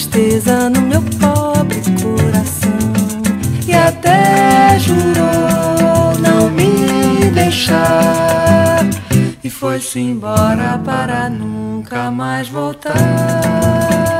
tristeza no meu pobre coração. E até jurou não me deixar. E foi-se embora para nunca mais voltar.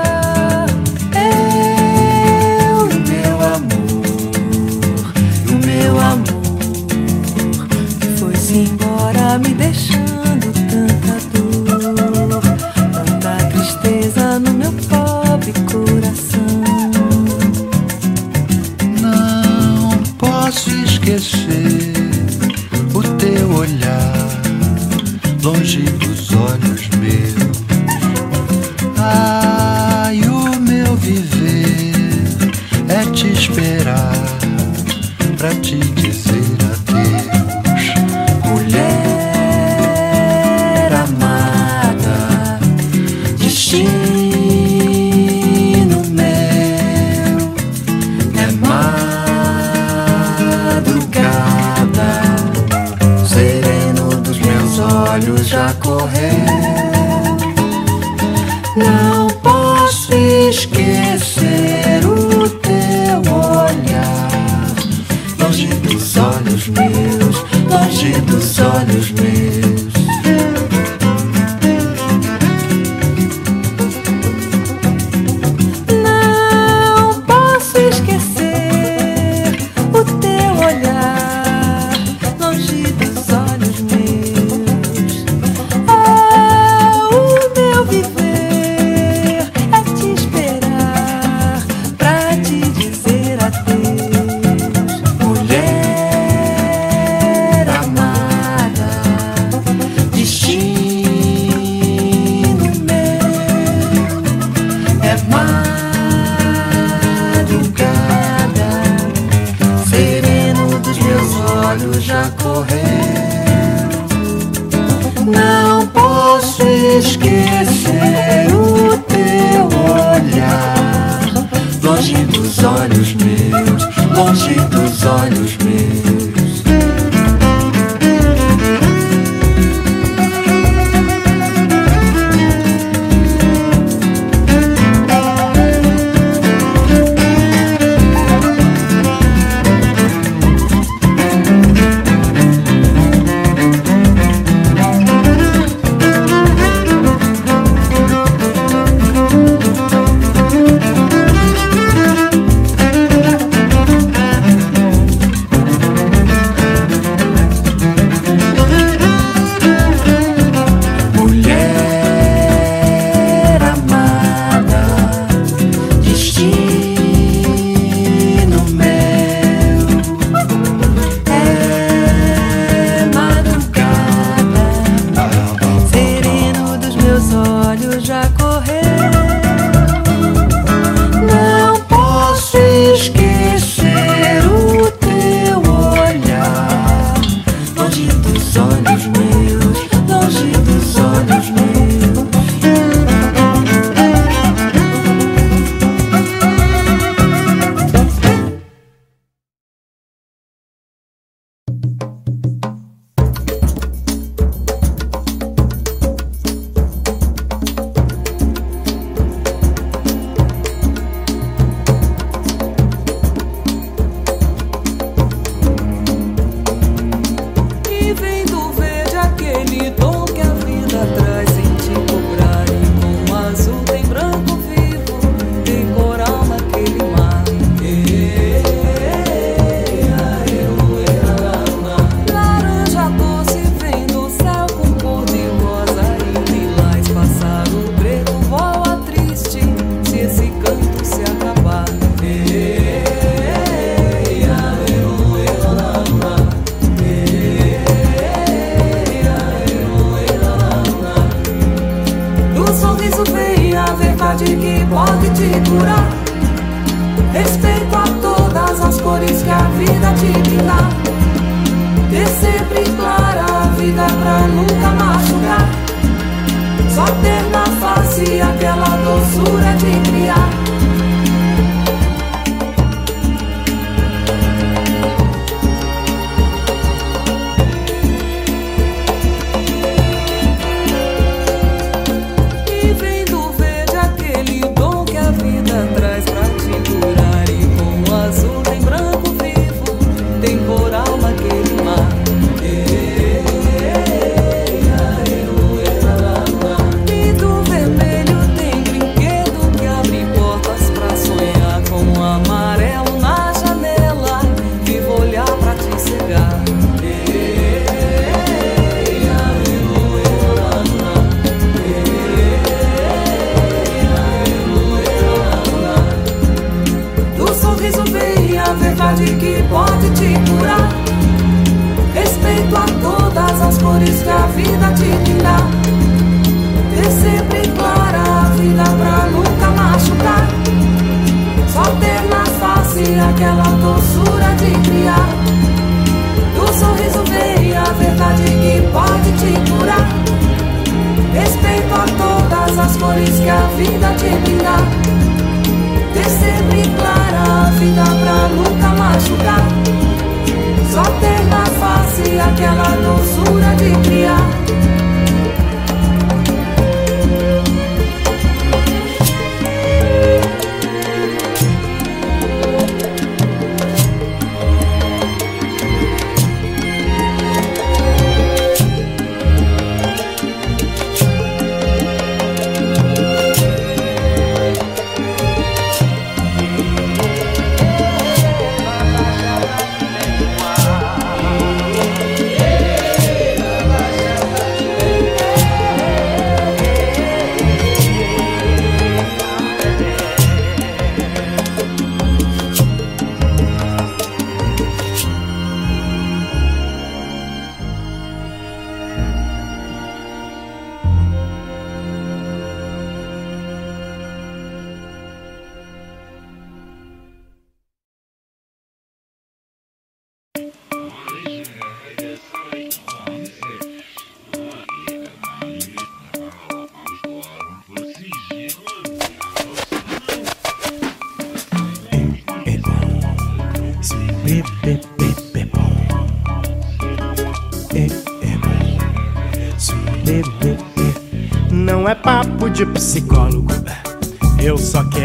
olhos meus, longe dos olhos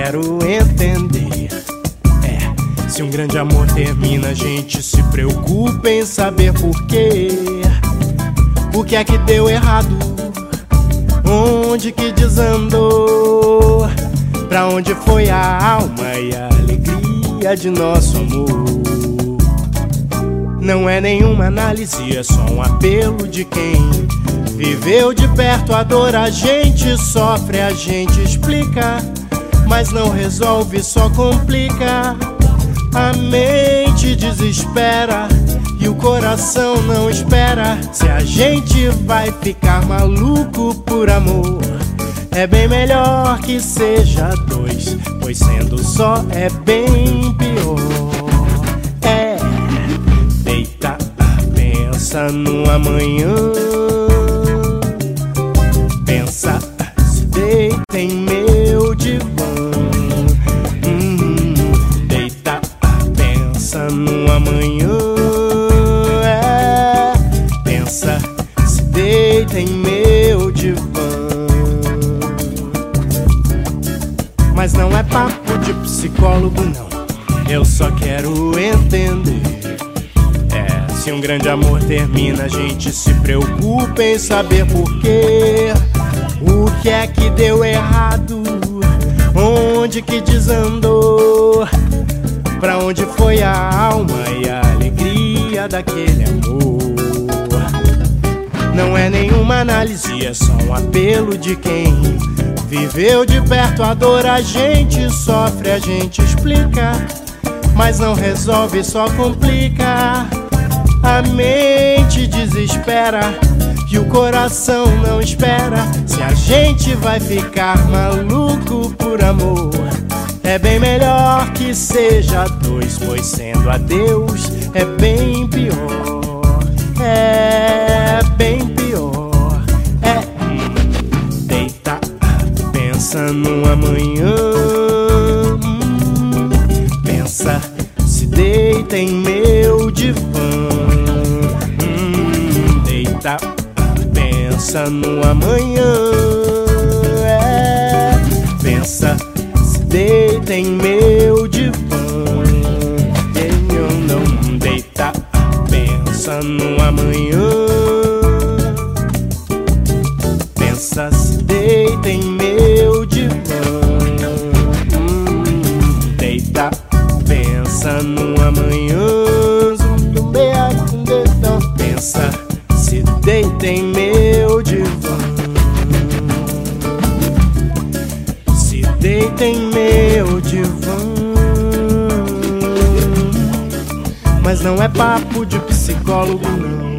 quero entender. É, se um grande amor termina, a gente se preocupa em saber por quê. O que é que deu errado? Onde que desandou? Pra onde foi a alma e a alegria de nosso amor? Não é nenhuma análise, é só um apelo de quem Viveu de perto a dor, a gente sofre, a gente explica, mas não resolve, só complica. A mente desespera e o coração não espera. Se a gente vai ficar maluco por amor, é bem melhor que seja dois, pois sendo só é bem pior. É, deita, pensa no amanhã pensa, se deita em meu divã. Só quero entender. É, se um grande amor termina, a gente se preocupa em saber por quê. O que é que deu errado? Onde que desandou? Pra onde foi a alma e a alegria daquele amor? Não é nenhuma análise, é só um apelo de quem viveu de perto a dor. A gente sofre, a gente explica, mas não resolve, só complica. A mente desespera que o coração não espera. Se a gente vai ficar maluco por amor, é bem melhor que seja dois, pois sendo a Deus é bem pior. É bem pior. É deita, pensa no amanhã. tem meu divã. Hum, deita, pensa no amanhã. É, pensa, se deita em meu divã. Eu não deita, pensa no amanhã. Não é papo de psicólogo, não.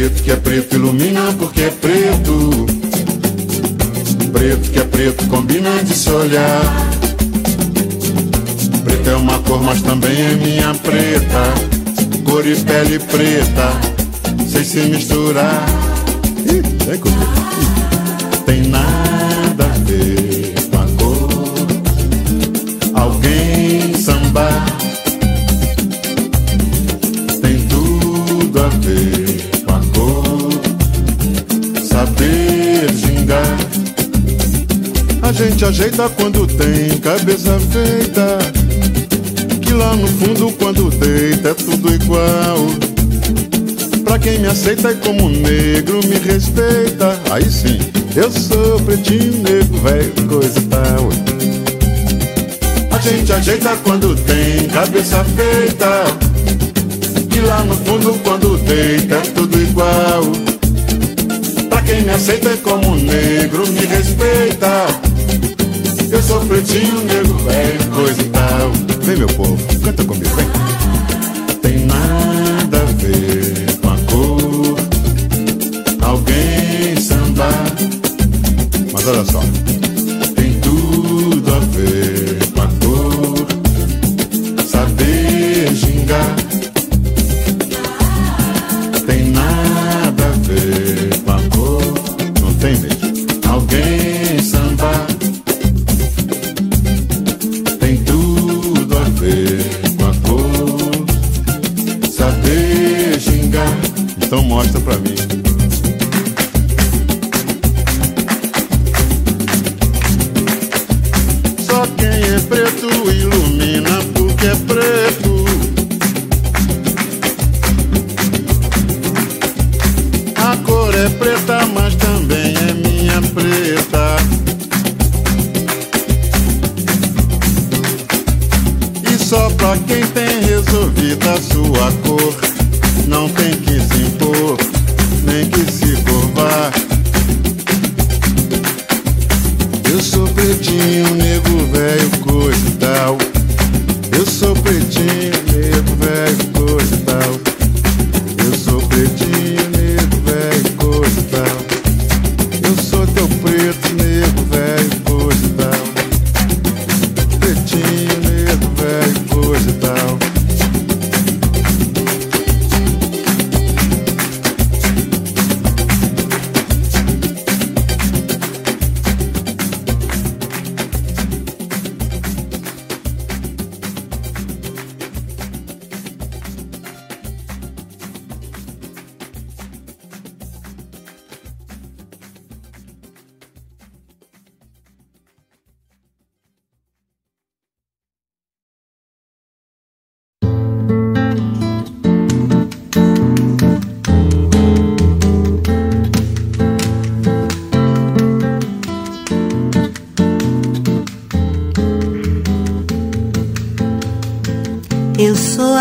Preto que é preto ilumina porque é preto. Preto que é preto combina de se olhar. Preto é uma cor, mas também é minha preta. Cor e pele preta, sem se misturar. Ih, é Tem nada a ver com a cor. Alguém A gente ajeita quando tem cabeça feita. Que lá no fundo, quando deita, é tudo igual. Pra quem me aceita e como negro me respeita. Aí sim, eu sou pretinho, negro, velho, coisa e tal. A gente ajeita quando tem cabeça feita. Que lá no fundo, quando deita, é tudo igual. Pra quem me aceita e como negro me respeita. Eu sou pretinho, nego velho, coisa e tal. Vem, meu povo, canta comigo, vem.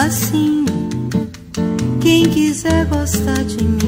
Assim. Quem quiser gostar de mim,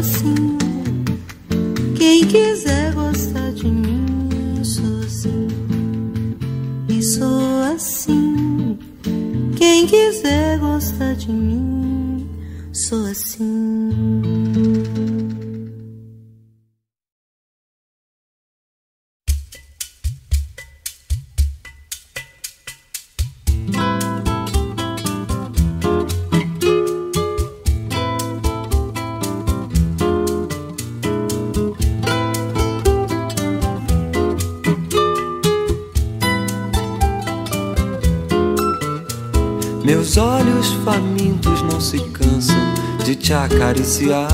assim. Quem quiser gostar de mim, sou assim. E sou assim. Quem quiser gostar de mim, sou assim. Acariciar.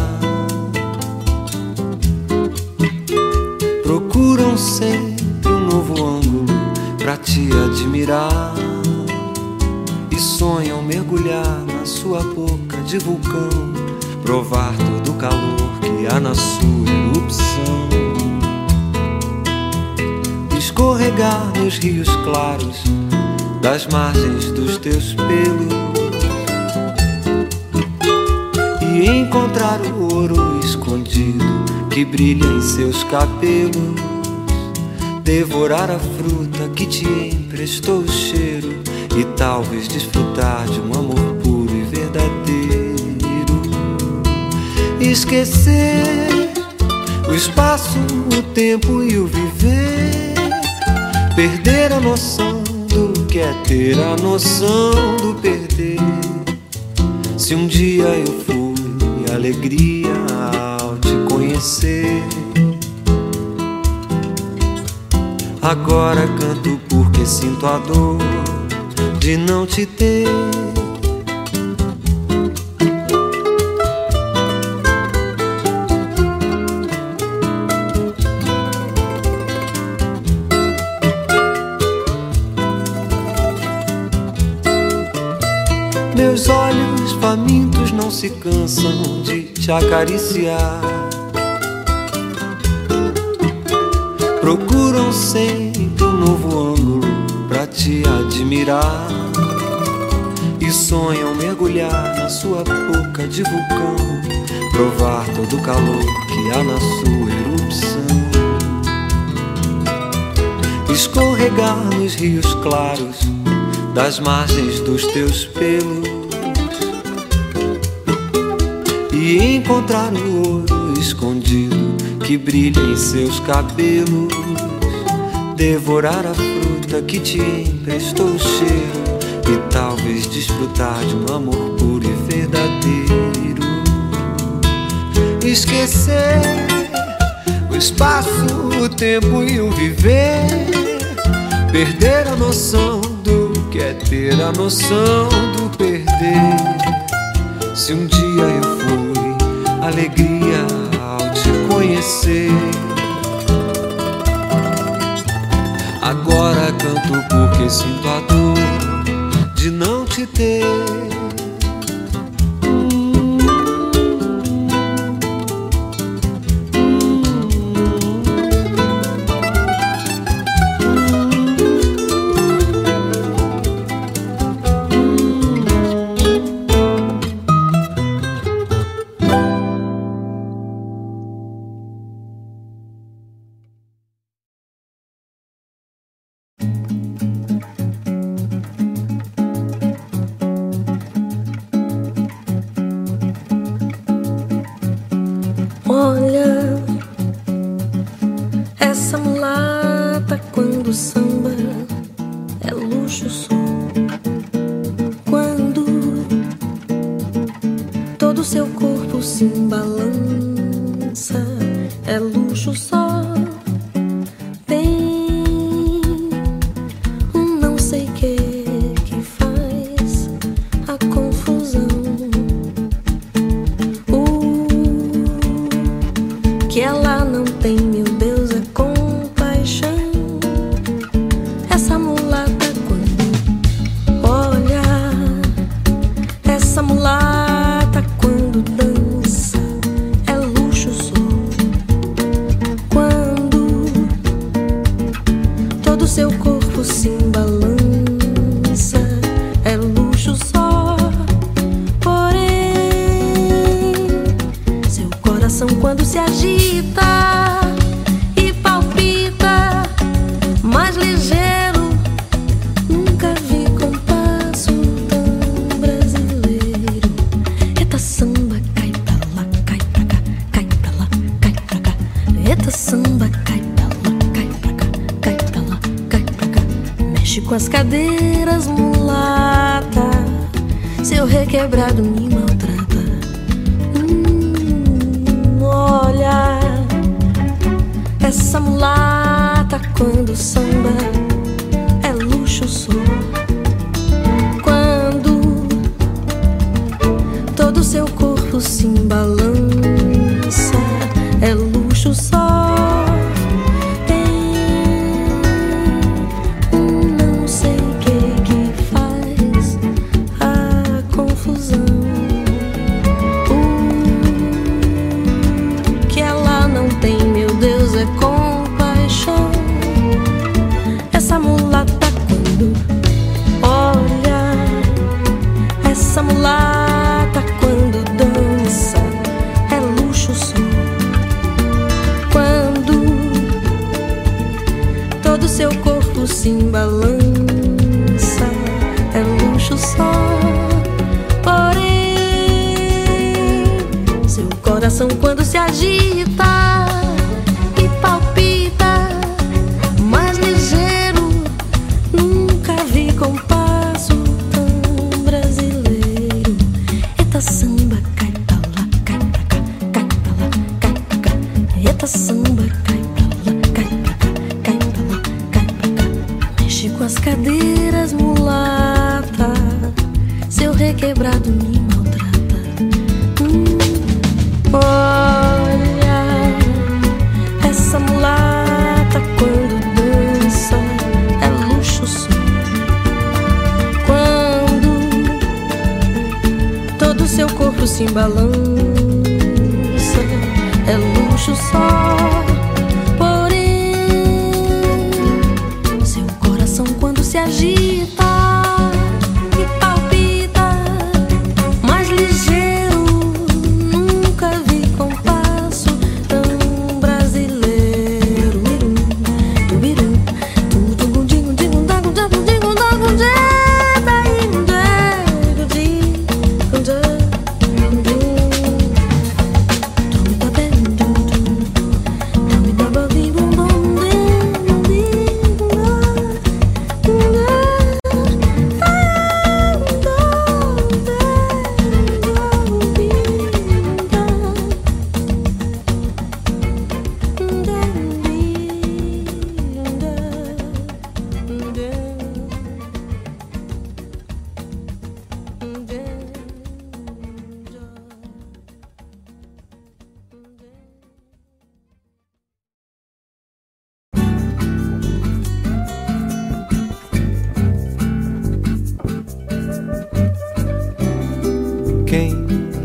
Procuram sempre um novo ângulo pra te admirar. E sonham mergulhar na sua boca de vulcão, provar todo o calor que há na sua erupção. Escorregar nos rios claros das margens dos teus pelos encontrar o ouro escondido que brilha em seus cabelos, devorar a fruta que te emprestou o cheiro e talvez desfrutar de um amor puro e verdadeiro, esquecer o espaço, o tempo e o viver, perder a noção do que é ter a noção do perder. Se um dia eu fui alegria ao te conhecer, agora canto porque sinto a dor de não te ter. Meus olhos famintos não se cansam te acariciar. Procuram sempre um novo ângulo pra te admirar. E sonham mergulhar na sua boca de vulcão, provar todo o calor que há na sua erupção. Escorregar nos rios claros das margens dos teus pelos e encontrar o ouro escondido que brilha em seus cabelos, devorar a fruta que te emprestou o cheiro e talvez desfrutar de um amor puro e verdadeiro. Esquecer o espaço, o tempo e o viver, perder a noção do que é ter a noção do perder. Se um dia eu fui alegria conhecer. Agora canto porque sinto a dor de não te ter. Todo seu corpo se balança, é luxo só. balança, é luxo só.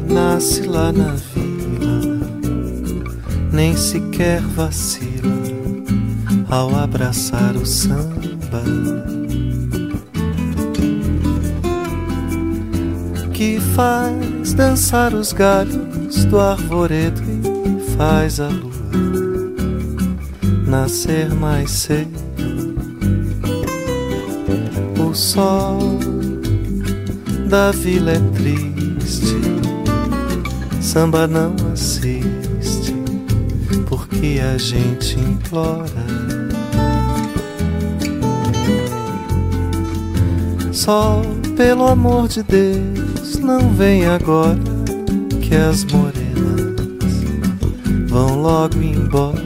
Nasce lá na vila, nem sequer vacila ao abraçar o samba. Que faz dançar os galhos do arvoredo e faz a lua nascer mais cedo. O sol da vila é triste, samba não assiste, porque a gente implora. Sol, pelo amor de Deus, não vem agora que as morenas vão logo embora.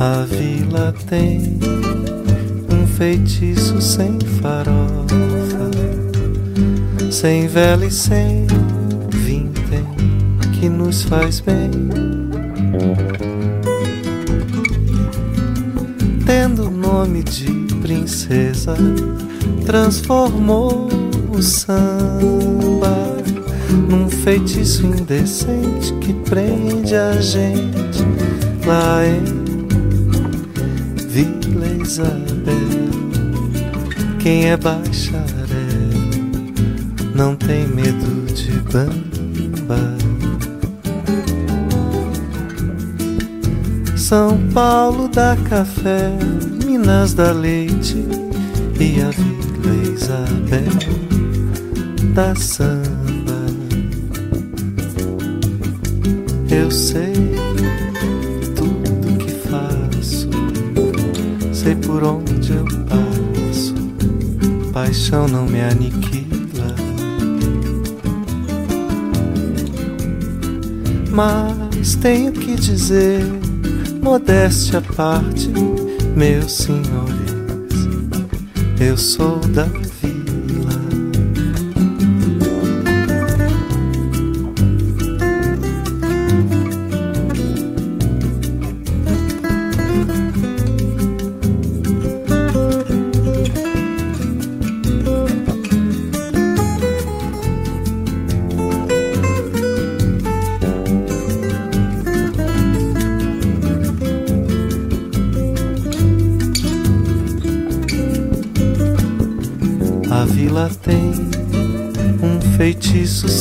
A vila tem um feitiço sem farofa, sem vela e sem vintém que nos faz bem. Tendo o nome de princesa, transformou o samba num feitiço indecente que prende a gente lá em Vila Isabel. Quem é bacharel não tem medo de bamba. São Paulo dá café, Minas dá leite e a Vila Isabel dá samba. Eu sei sei por onde eu passo, paixão não me aniquila. Mas tenho que dizer, modéstia à parte, meus senhores, eu sou da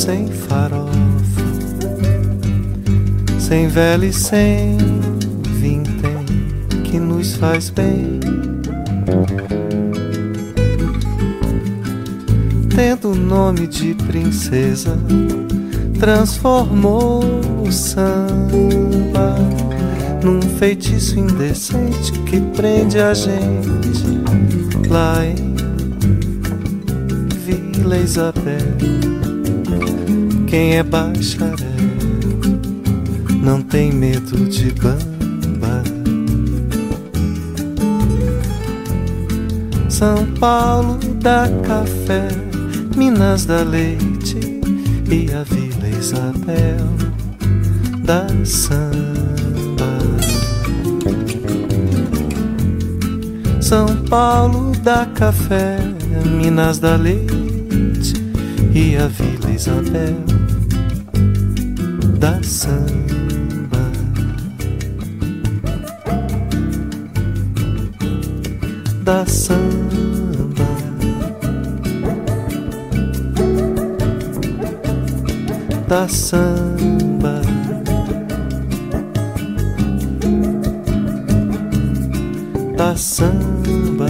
sem farofa, sem vela e sem vintém que nos faz bem. Tendo o nome de princesa, transformou o samba num feitiço indecente que prende a gente lá em Vila Isabel. Quem é bacharel não tem medo de bamba. São Paulo dá café, Minas dá leite e a Vila Isabel dá samba. São Paulo dá café, Minas dá leite e a Vila Isabel da samba. Da samba. Da samba. Da samba.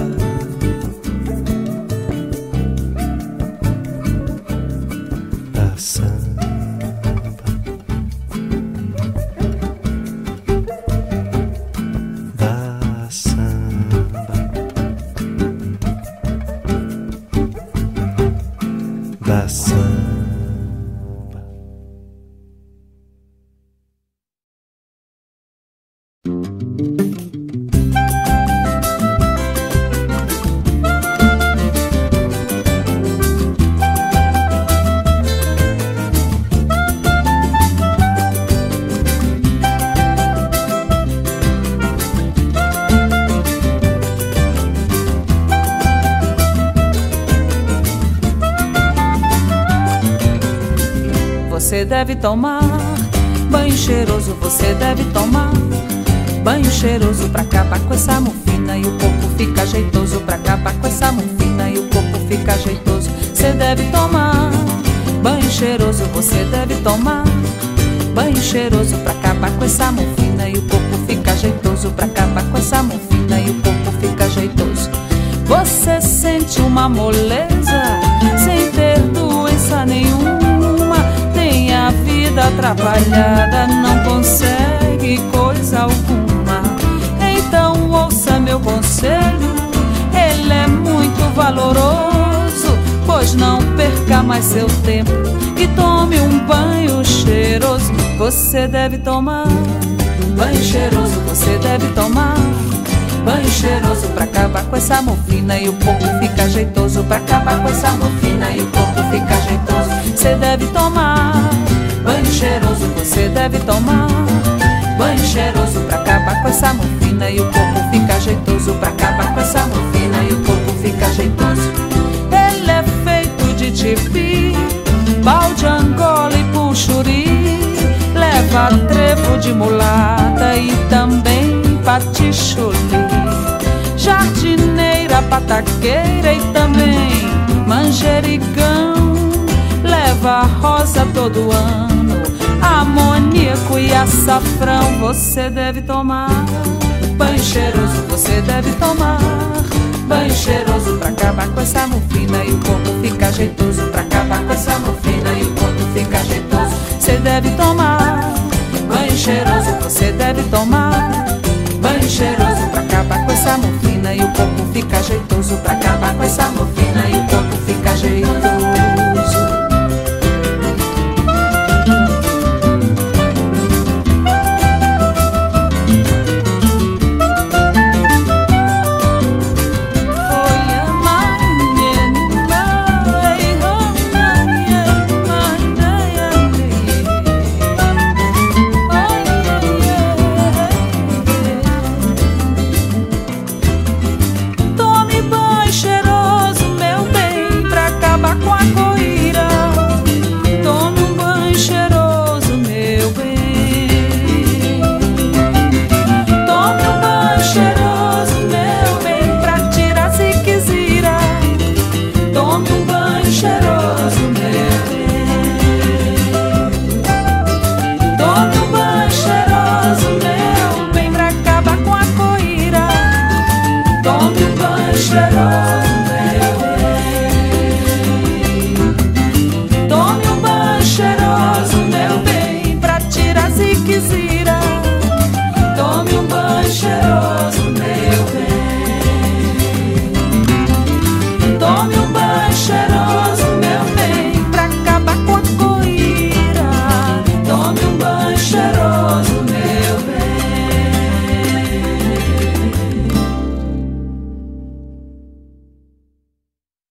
Da samba. Tomar. Banho cheiroso você deve tomar. Banho cheiroso pra acabar com essa mufina e o corpo fica jeitoso pra acabar com essa mufina e o corpo fica jeitoso. Você deve tomar. Banho cheiroso você deve tomar. Banho cheiroso pra acabar com essa mufina e o corpo fica jeitoso pra acabar com essa mufina e o corpo fica jeitoso. Você sente uma moleza vida atrapalhada, não consegue coisa alguma. Então ouça meu conselho, ele é muito valoroso, pois não perca mais seu tempo e tome um banho cheiroso. Você deve tomar banho cheiroso, você deve tomar. Banho cheiroso pra acabar com essa morfina e o corpo fica jeitoso. Pra acabar com essa morfina e o corpo fica jeitoso. Você deve tomar banho cheiroso, você deve tomar. Banho cheiroso pra acabar com essa morfina e o corpo fica jeitoso. Pra acabar com essa morfina e o corpo fica jeitoso. Ele é feito de tipi, balde, angola e puxuri. Leva trevo de mulata e também patichuli jardineira, pataqueira e também manjericão. Leva rosa todo ano, amoníaco e açafrão. Você deve tomar banho cheiroso, você deve tomar banho cheiroso pra acabar com essa mufina e o corpo fica jeitoso. Pra acabar com essa mufina e o corpo fica jeitoso. Você deve tomar banho cheiroso, você deve tomar banho cheiroso pra acabar com essa morfina e o corpo fica jeitoso pra acabar com essa morfina e